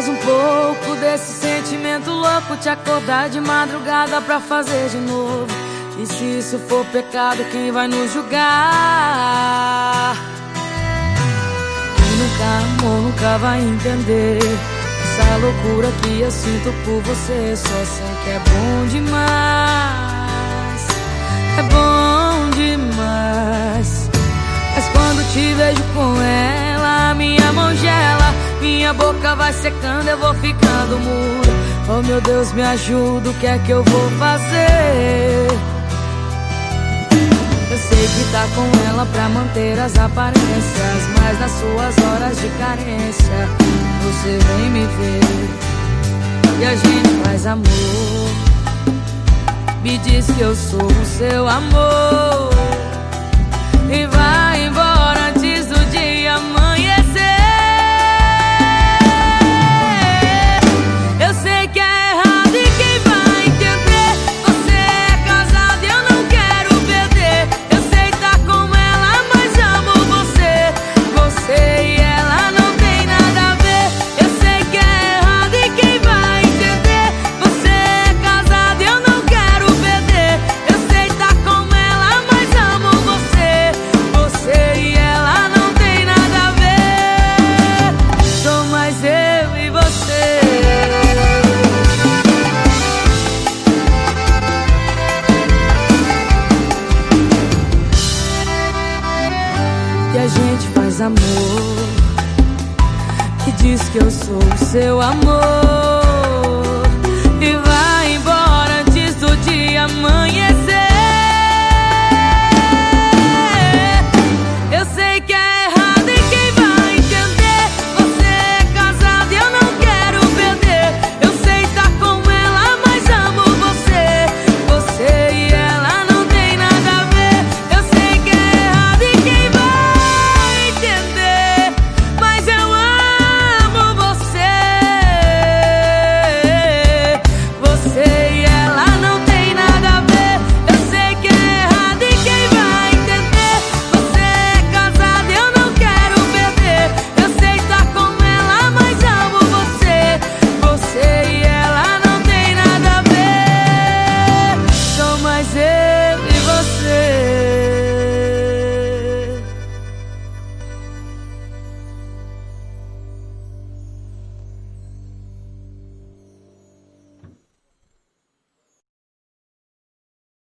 mais um pouco desse sentimento louco Te acordar de madrugada pra fazer de novo. E se isso for pecado, quem vai nos julgar? Quem nunca amou, nunca vai entender Essa loucura que eu sinto por você. Só sei que é bom demais. É bom Minha boca vai secando, eu vou ficando muda. Oh meu Deus, me ajuda, o que é que eu vou fazer? Eu sei que tá com ela pra manter as aparências, mas nas suas horas de carência, você vem me ver e a gente faz amor. Me diz que eu sou o seu amor e vai a gente faz amor. Que diz que eu sou o seu amor.